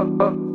어, 어.